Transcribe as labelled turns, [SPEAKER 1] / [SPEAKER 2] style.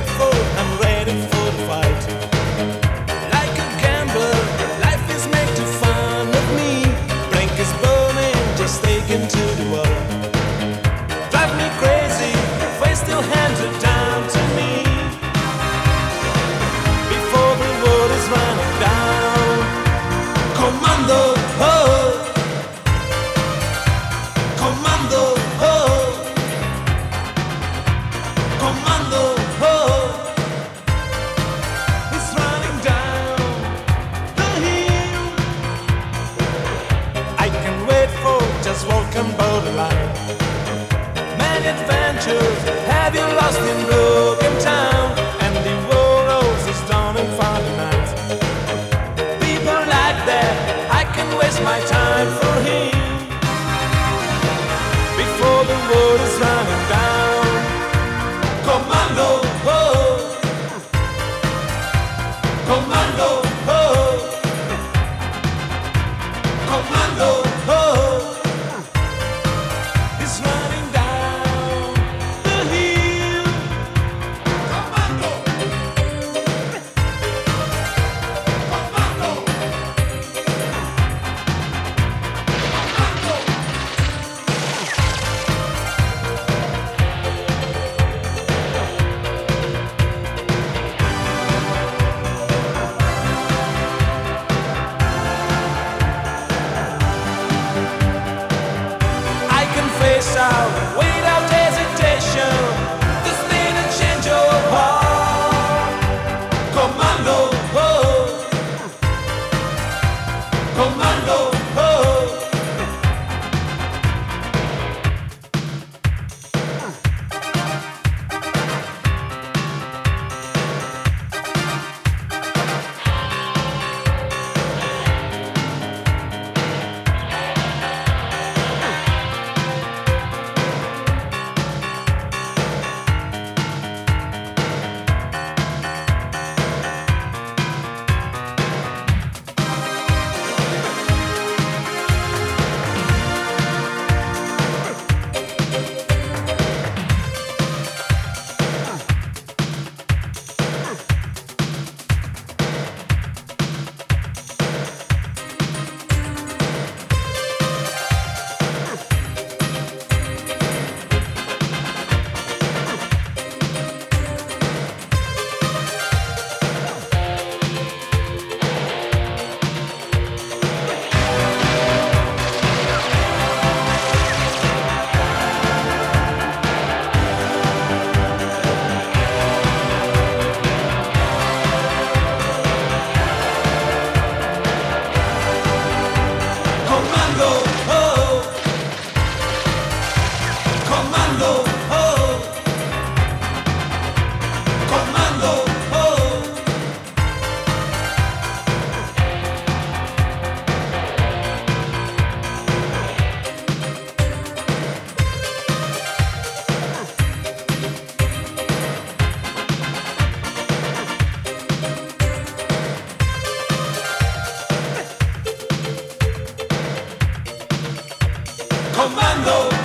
[SPEAKER 1] grateful. for life. Many adventures have you lost in broken town, and the world is dawning for far night. People like that, I can waste my time. Commando,